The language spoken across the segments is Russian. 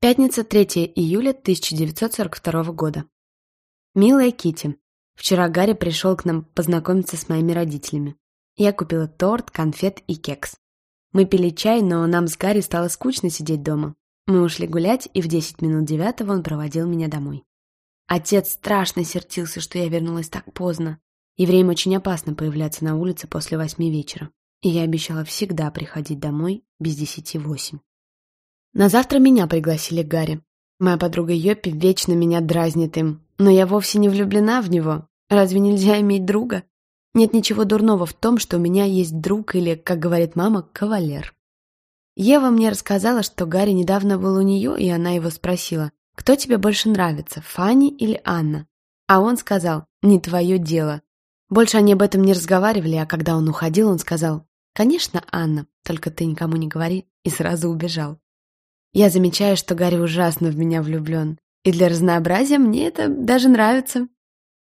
Пятница, 3 июля 1942 года. Милая Кити, вчера Гарри пришел к нам познакомиться с моими родителями. Я купила торт, конфет и кекс. Мы пили чай, но нам с Гарри стало скучно сидеть дома. Мы ушли гулять, и в 10 минут девятого он проводил меня домой. Отец страшно сердился, что я вернулась так поздно. Евреям очень опасно появляться на улице после восьми вечера. И я обещала всегда приходить домой без десяти восемь. На завтра меня пригласили к Гарри. Моя подруга Йоппи вечно меня дразнит им, но я вовсе не влюблена в него. Разве нельзя иметь друга? Нет ничего дурного в том, что у меня есть друг или, как говорит мама, кавалер. Ева мне рассказала, что Гарри недавно был у нее, и она его спросила, кто тебе больше нравится, Фанни или Анна? А он сказал, не твое дело. Больше они об этом не разговаривали, а когда он уходил, он сказал, конечно, Анна, только ты никому не говори, и сразу убежал. Я замечаю, что Гарри ужасно в меня влюблен. И для разнообразия мне это даже нравится.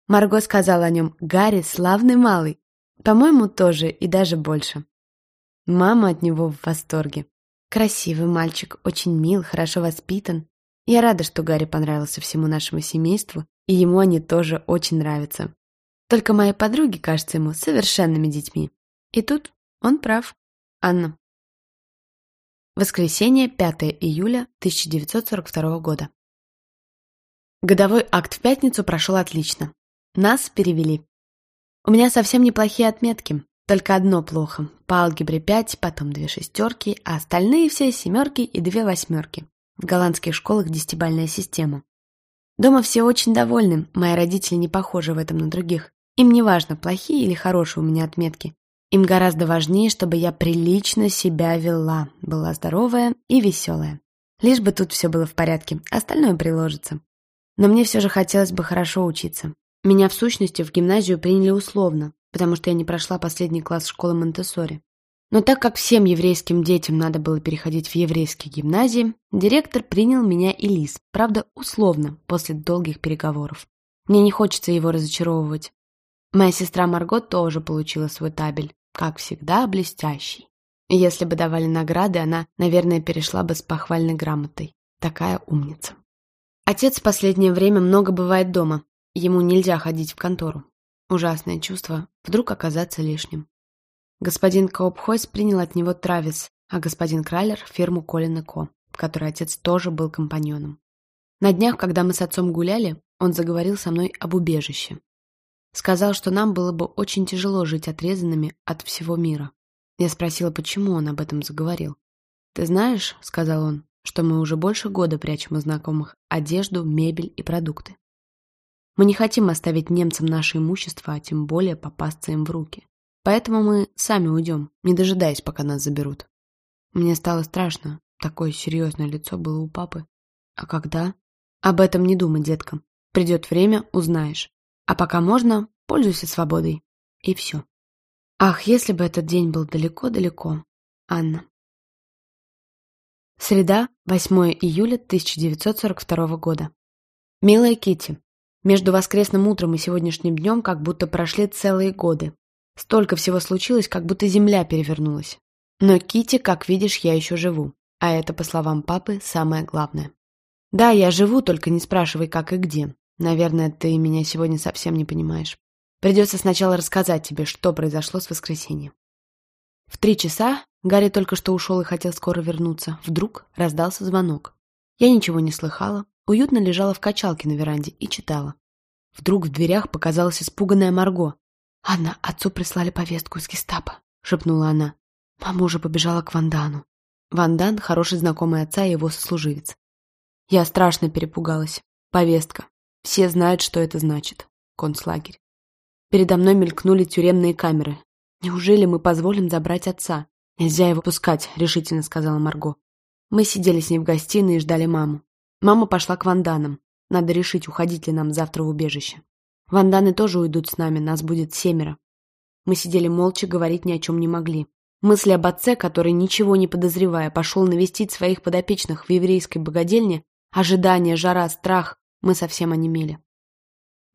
Марго сказала о нем «Гарри славный малый». По-моему, тоже и даже больше. Мама от него в восторге. Красивый мальчик, очень мил, хорошо воспитан. Я рада, что Гарри понравился всему нашему семейству, и ему они тоже очень нравятся. Только мои подруги кажутся ему совершенными детьми. И тут он прав. Анна. Воскресенье, 5 июля 1942 года. Годовой акт в пятницу прошел отлично. Нас перевели. У меня совсем неплохие отметки. Только одно плохо. По алгебре 5, потом две шестерки, а остальные все семерки и две восьмерки. В голландских школах десятибальная система. Дома все очень довольны, мои родители не похожи в этом на других. Им не важно, плохие или хорошие у меня отметки. Им гораздо важнее, чтобы я прилично себя вела, была здоровая и веселая. Лишь бы тут все было в порядке, остальное приложится. Но мне все же хотелось бы хорошо учиться. Меня, в сущности, в гимназию приняли условно, потому что я не прошла последний класс школы Монтессори. Но так как всем еврейским детям надо было переходить в еврейские гимназии, директор принял меня и Лиз, правда, условно, после долгих переговоров. Мне не хочется его разочаровывать. Моя сестра Марго тоже получила свой табель, как всегда, блестящий. Если бы давали награды, она, наверное, перешла бы с похвальной грамотой. Такая умница. Отец в последнее время много бывает дома. Ему нельзя ходить в контору. Ужасное чувство вдруг оказаться лишним. Господин Коупхойс принял от него Травис, а господин Крайлер — фирму Колина Ко, в которой отец тоже был компаньоном. На днях, когда мы с отцом гуляли, он заговорил со мной об убежище. Сказал, что нам было бы очень тяжело жить отрезанными от всего мира. Я спросила, почему он об этом заговорил. «Ты знаешь, — сказал он, — что мы уже больше года прячем у знакомых одежду, мебель и продукты. Мы не хотим оставить немцам наше имущество, а тем более попасться им в руки. Поэтому мы сами уйдем, не дожидаясь, пока нас заберут. Мне стало страшно. Такое серьезное лицо было у папы. А когда? Об этом не думай, детка. Придет время, узнаешь. А пока можно, пользуйся свободой. И все. Ах, если бы этот день был далеко-далеко. Анна. Среда, 8 июля 1942 года. Милая Кити, между воскресным утром и сегодняшним днем как будто прошли целые годы. Столько всего случилось, как будто земля перевернулась. Но Кити, как видишь, я еще живу. А это, по словам папы, самое главное. Да, я живу, только не спрашивай, как и где. Наверное, ты меня сегодня совсем не понимаешь. Придется сначала рассказать тебе, что произошло с воскресенья. В три часа Гарри только что ушел и хотел скоро вернуться. Вдруг раздался звонок. Я ничего не слыхала, уютно лежала в качалке на веранде и читала. Вдруг в дверях показалась испуганная Марго. «Анна, отцу прислали повестку из гестапо», — шепнула она. Мама уже побежала к Вандану. Вандан — хороший знакомый отца и его сослуживец. Я страшно перепугалась. Повестка. Все знают, что это значит. Концлагерь. Передо мной мелькнули тюремные камеры. Неужели мы позволим забрать отца? Нельзя его пускать, решительно сказала Марго. Мы сидели с ней в гостиной и ждали маму. Мама пошла к Ванданам. Надо решить, уходить ли нам завтра в убежище. Ванданы тоже уйдут с нами, нас будет семеро. Мы сидели молча, говорить ни о чем не могли. Мысли об отце, который, ничего не подозревая, пошел навестить своих подопечных в еврейской богадельне, ожидание, жара, страх, мы совсем онемели.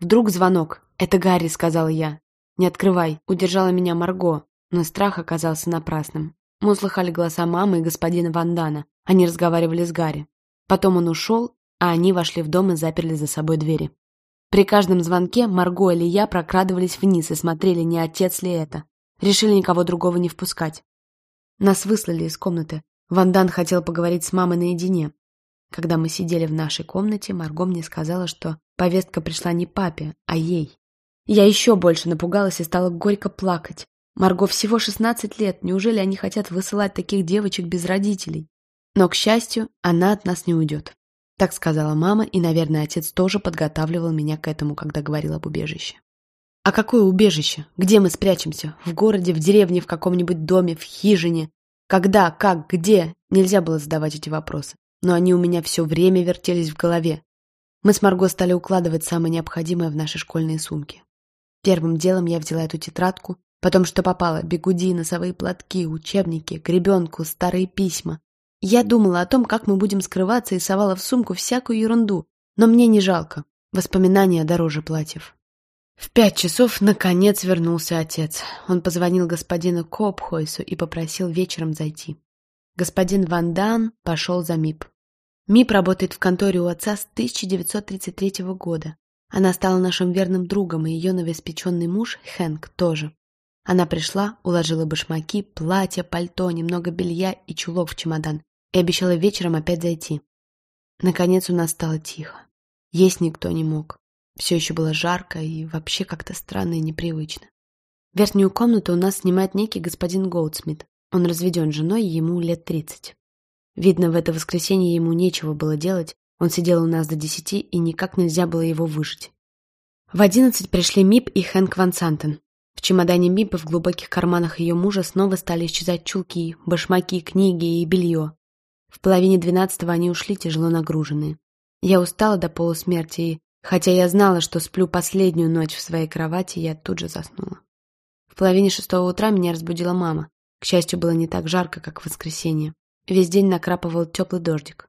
Вдруг звонок. «Это Гарри», — сказала я. «Не открывай», — удержала меня Марго, но страх оказался напрасным. Мы услыхали голоса мамы и господина Вандана. Они разговаривали с Гарри. Потом он ушел, а они вошли в дом и заперли за собой двери. При каждом звонке Марго или я прокрадывались вниз и смотрели, не отец ли это. Решили никого другого не впускать. Нас выслали из комнаты. Вандан хотел поговорить с мамой наедине. Когда мы сидели в нашей комнате, Марго мне сказала, что повестка пришла не папе, а ей. Я еще больше напугалась и стала горько плакать. Марго всего 16 лет, неужели они хотят высылать таких девочек без родителей? Но, к счастью, она от нас не уйдет. Так сказала мама, и, наверное, отец тоже подготавливал меня к этому, когда говорил об убежище. А какое убежище? Где мы спрячемся? В городе, в деревне, в каком-нибудь доме, в хижине? Когда, как, где? Нельзя было задавать эти вопросы. Но они у меня все время вертелись в голове. Мы с Марго стали укладывать самое необходимое в наши школьные сумки. Первым делом я взяла эту тетрадку, потом что попало, бегуди, носовые платки, учебники, гребенку, старые письма. Я думала о том, как мы будем скрываться, и совала в сумку всякую ерунду, но мне не жалко. Воспоминания дороже платьев. В пять часов, наконец, вернулся отец. Он позвонил господину Копхойсу и попросил вечером зайти. Господин Ван Дан пошел за МИП. МИП работает в конторе у отца с 1933 года. Она стала нашим верным другом, и ее новоиспеченный муж, Хэнк, тоже. Она пришла, уложила башмаки, платье, пальто, немного белья и чулок в чемодан и обещала вечером опять зайти. Наконец у нас стало тихо. Есть никто не мог. Все еще было жарко и вообще как-то странно и непривычно. Верхнюю комнату у нас снимает некий господин Голдсмит. Он разведен женой, ему лет тридцать. Видно, в это воскресенье ему нечего было делать, он сидел у нас до десяти, и никак нельзя было его выжить. В одиннадцать пришли Мип и Хэнк Ван Сантен. В чемодане Мипа в глубоких карманах ее мужа снова стали исчезать чулки, башмаки, книги и белье. В половине двенадцатого они ушли тяжело нагруженные. Я устала до полусмерти, и, хотя я знала, что сплю последнюю ночь в своей кровати, я тут же заснула. В половине шестого утра меня разбудила мама. К счастью, было не так жарко, как в воскресенье. Весь день накрапывал теплый дождик.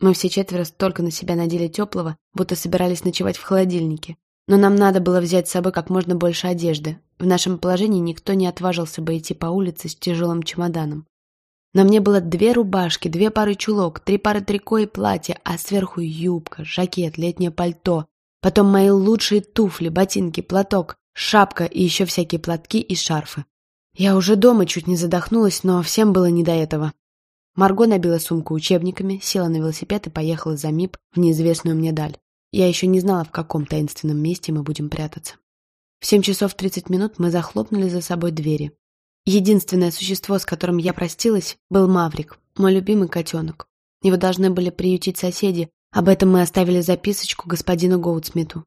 Мы все четверо столько на себя надели теплого, будто собирались ночевать в холодильнике. Но нам надо было взять с собой как можно больше одежды. В нашем положении никто не отважился бы идти по улице с тяжелым чемоданом. На мне было две рубашки, две пары чулок, три пары трико и платья, а сверху юбка, жакет, летнее пальто. Потом мои лучшие туфли, ботинки, платок, шапка и еще всякие платки и шарфы. Я уже дома чуть не задохнулась, но всем было не до этого. Марго набила сумку учебниками, села на велосипед и поехала за МИП в неизвестную мне даль. Я еще не знала, в каком таинственном месте мы будем прятаться. В семь часов тридцать минут мы захлопнули за собой двери. Единственное существо, с которым я простилась, был Маврик, мой любимый котенок. Его должны были приютить соседи, об этом мы оставили записочку господину Гоутсмиту.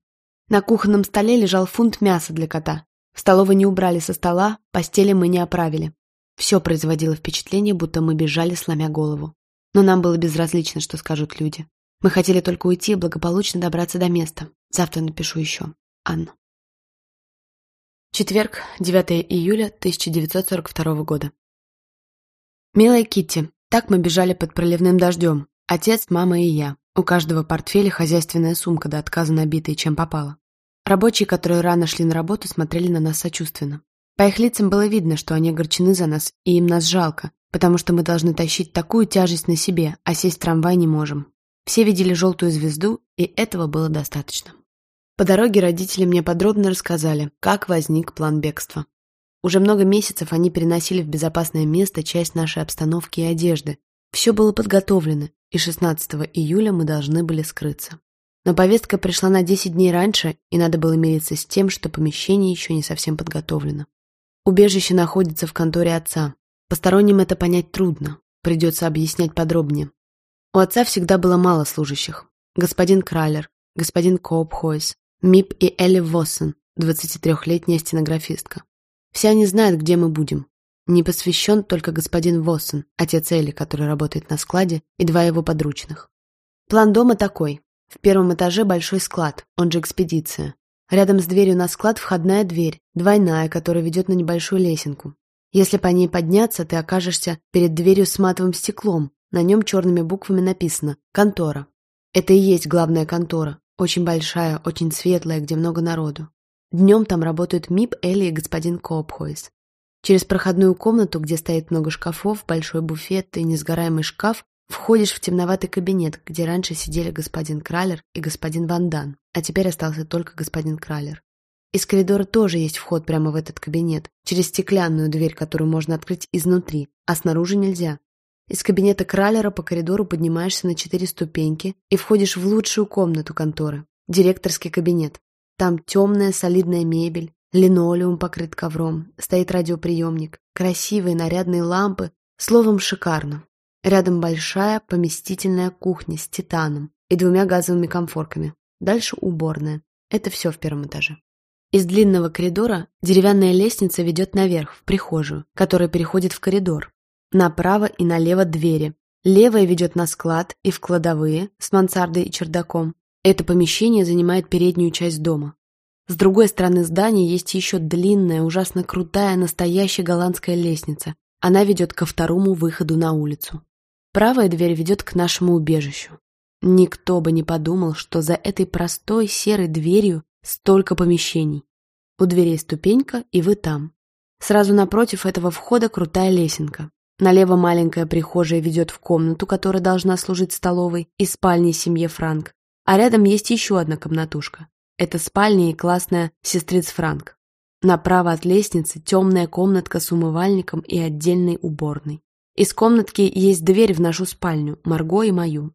На кухонном столе лежал фунт мяса для кота. В столовой не убрали со стола, постели мы не оправили. Все производило впечатление, будто мы бежали, сломя голову. Но нам было безразлично, что скажут люди. Мы хотели только уйти и благополучно добраться до места. Завтра напишу еще. Анна. Четверг, 9 июля 1942 года. Милая Китти, так мы бежали под проливным дождем. Отец, мама и я. У каждого портфеля хозяйственная сумка до отказа набитая, чем попало. Рабочие, которые рано шли на работу, смотрели на нас сочувственно. По их лицам было видно, что они огорчены за нас, и им нас жалко, потому что мы должны тащить такую тяжесть на себе, а сесть в трамвай не можем. Все видели желтую звезду, и этого было достаточно. По дороге родители мне подробно рассказали, как возник план бегства. Уже много месяцев они переносили в безопасное место часть нашей обстановки и одежды. Все было подготовлено, и 16 июля мы должны были скрыться. Но повестка пришла на 10 дней раньше, и надо было мириться с тем, что помещение еще не совсем подготовлено. Убежище находится в конторе отца. Посторонним это понять трудно, придется объяснять подробнее. У отца всегда было мало служащих. Господин Кралер, господин Коопхойс, Мип и Элли Воссен, 23-летняя стенографистка. Все они знают, где мы будем. Не посвящен только господин Воссен, отец Элли, который работает на складе, и два его подручных. План дома такой. В первом этаже большой склад, он же экспедиция. Рядом с дверью на склад входная дверь, двойная, которая ведет на небольшую лесенку. Если по ней подняться, ты окажешься перед дверью с матовым стеклом. На нем черными буквами написано «Контора». Это и есть главная контора. Очень большая, очень светлая, где много народу. Днем там работают Мип, Элли и господин Коопхойс. Через проходную комнату, где стоит много шкафов, большой буфет и несгораемый шкаф, Входишь в темноватый кабинет, где раньше сидели господин Кралер и господин Вандан, а теперь остался только господин Кралер. Из коридора тоже есть вход прямо в этот кабинет, через стеклянную дверь, которую можно открыть изнутри, а снаружи нельзя. Из кабинета Кралера по коридору поднимаешься на четыре ступеньки и входишь в лучшую комнату конторы – директорский кабинет. Там темная солидная мебель, линолеум покрыт ковром, стоит радиоприемник, красивые нарядные лампы, словом, шикарно. Рядом большая поместительная кухня с титаном и двумя газовыми комфорками. Дальше уборная. Это все в первом этаже. Из длинного коридора деревянная лестница ведет наверх, в прихожую, которая переходит в коридор. Направо и налево двери. Левая ведет на склад и в кладовые с мансардой и чердаком. Это помещение занимает переднюю часть дома. С другой стороны здания есть еще длинная, ужасно крутая, настоящая голландская лестница. Она ведет ко второму выходу на улицу. Правая дверь ведет к нашему убежищу. Никто бы не подумал, что за этой простой серой дверью столько помещений. У дверей ступенька, и вы там. Сразу напротив этого входа крутая лесенка. Налево маленькая прихожая ведет в комнату, которая должна служить столовой, и спальней семье Франк. А рядом есть еще одна комнатушка. Это спальня и классная сестриц Франк. Направо от лестницы темная комнатка с умывальником и отдельной уборной. Из комнатки есть дверь в нашу спальню, Марго и мою.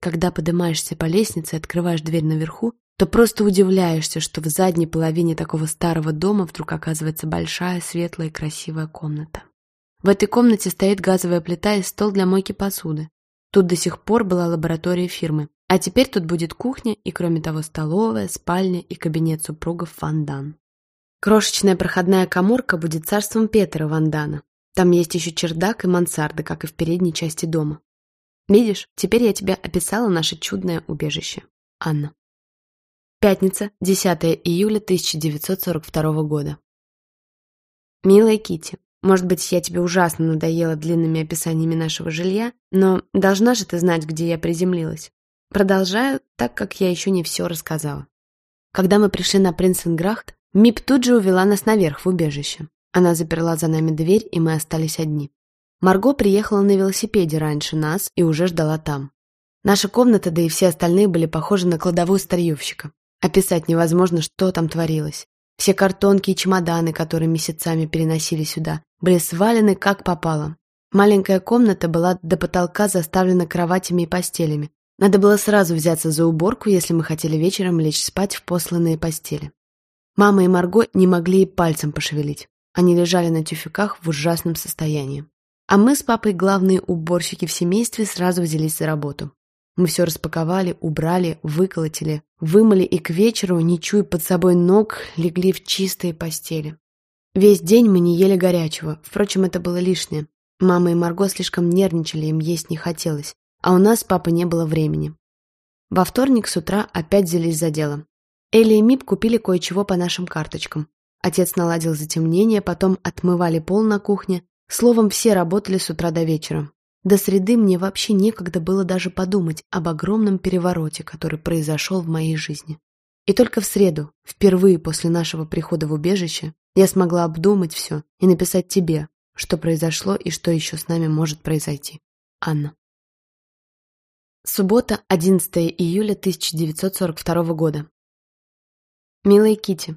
Когда поднимаешься по лестнице и открываешь дверь наверху, то просто удивляешься, что в задней половине такого старого дома вдруг оказывается большая, светлая и красивая комната. В этой комнате стоит газовая плита и стол для мойки посуды. Тут до сих пор была лаборатория фирмы, а теперь тут будет кухня и, кроме того, столовая, спальня и кабинет супругов Вандан. Крошечная проходная коморка будет царством Петра Вандана, там есть еще чердак и мансарды, как и в передней части дома. Видишь, теперь я тебе описала наше чудное убежище. Анна. Пятница, 10 июля 1942 года. Милая Кити, может быть, я тебе ужасно надоела длинными описаниями нашего жилья, но должна же ты знать, где я приземлилась. Продолжаю, так как я еще не все рассказала. Когда мы пришли на Принценграхт, Мип тут же увела нас наверх в убежище. Она заперла за нами дверь, и мы остались одни. Марго приехала на велосипеде раньше нас и уже ждала там. Наша комната, да и все остальные были похожи на кладовую старьевщика. Описать невозможно, что там творилось. Все картонки и чемоданы, которые месяцами переносили сюда, были свалены как попало. Маленькая комната была до потолка заставлена кроватями и постелями. Надо было сразу взяться за уборку, если мы хотели вечером лечь спать в посланные постели. Мама и Марго не могли и пальцем пошевелить. Они лежали на тюфяках в ужасном состоянии. А мы с папой, главные уборщики в семействе, сразу взялись за работу. Мы все распаковали, убрали, выколотили, вымыли и к вечеру, не чуя под собой ног, легли в чистые постели. Весь день мы не ели горячего, впрочем, это было лишнее. Мама и Марго слишком нервничали, им есть не хотелось, а у нас с папой не было времени. Во вторник с утра опять взялись за дело. Элли и Мип купили кое-чего по нашим карточкам. Отец наладил затемнение, потом отмывали пол на кухне. Словом, все работали с утра до вечера. До среды мне вообще некогда было даже подумать об огромном перевороте, который произошел в моей жизни. И только в среду, впервые после нашего прихода в убежище, я смогла обдумать все и написать тебе, что произошло и что еще с нами может произойти. Анна. Суббота, 11 июля 1942 года. Милая Кити,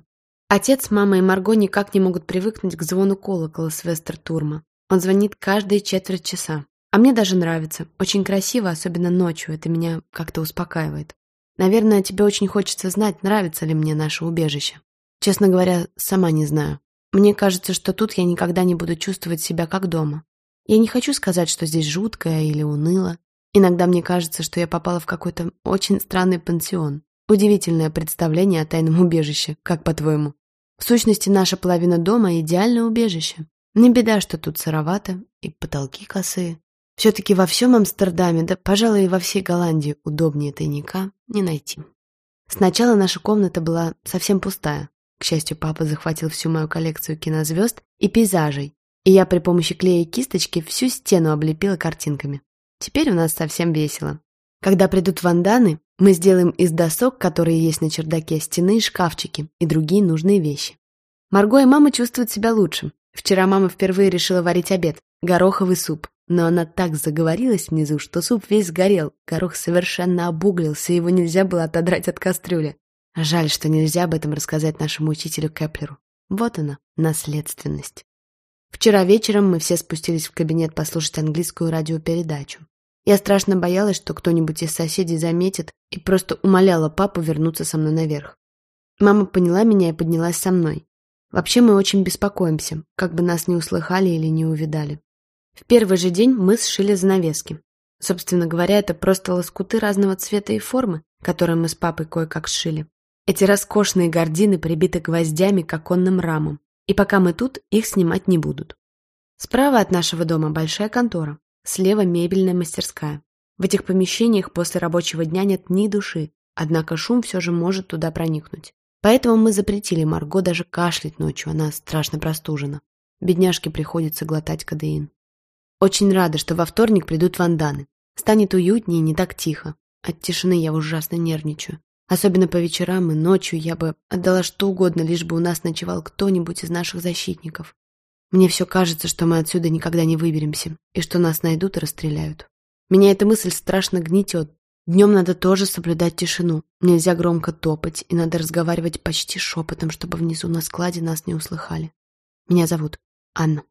Отец, мама и Марго никак не могут привыкнуть к звону колокола с Вестертурма. Он звонит каждые четверть часа. А мне даже нравится. Очень красиво, особенно ночью. Это меня как-то успокаивает. Наверное, тебе очень хочется знать, нравится ли мне наше убежище. Честно говоря, сама не знаю. Мне кажется, что тут я никогда не буду чувствовать себя как дома. Я не хочу сказать, что здесь жутко или уныло. Иногда мне кажется, что я попала в какой-то очень странный пансион. Удивительное представление о тайном убежище, как по-твоему? В сущности, наша половина дома — идеальное убежище. Не беда, что тут сыровато и потолки косые. Все-таки во всем Амстердаме, да, пожалуй, и во всей Голландии удобнее тайника не найти. Сначала наша комната была совсем пустая. К счастью, папа захватил всю мою коллекцию кинозвезд и пейзажей, и я при помощи клея и кисточки всю стену облепила картинками. Теперь у нас совсем весело. Когда придут ванданы, мы сделаем из досок, которые есть на чердаке, стены шкафчики и другие нужные вещи. Марго и мама чувствуют себя лучше. Вчера мама впервые решила варить обед – гороховый суп. но она так заговорилась внизу, что суп весь сгорел, горох совершенно обуглился, его нельзя было отодрать от кастрюли. Жаль, что нельзя об этом рассказать нашему учителю Кеплеру. Вот она, наследственность. Вчера вечером мы все спустились в кабинет послушать английскую радиопередачу. Я страшно боялась, что кто-нибудь из соседей заметит, и просто умоляла папу вернуться со мной наверх. Мама поняла меня и поднялась со мной. Вообще мы очень беспокоимся, как бы нас не услыхали или не увидали. В первый же день мы сшили занавески. Собственно говоря, это просто лоскуты разного цвета и формы, которые мы с папой кое-как сшили. Эти роскошные гардины прибиты гвоздями к оконным рамам, и пока мы тут, их снимать не будут. Справа от нашего дома большая контора, слева мебельная мастерская. В этих помещениях после рабочего дня нет ни души, однако шум все же может туда проникнуть. Поэтому мы запретили Марго даже кашлять ночью, она страшно простужена. Бедняжке приходится глотать кадеин. Очень рада, что во вторник придут ванданы. Станет уютнее и не так тихо. От тишины я ужасно нервничаю. Особенно по вечерам и ночью я бы отдала что угодно, лишь бы у нас ночевал кто-нибудь из наших защитников. Мне все кажется, что мы отсюда никогда не выберемся, и что нас найдут и расстреляют. Меня эта мысль страшно гнетет. Днем надо тоже соблюдать тишину. Нельзя громко топать, и надо разговаривать почти шепотом, чтобы внизу на складе нас не услыхали. Меня зовут Анна.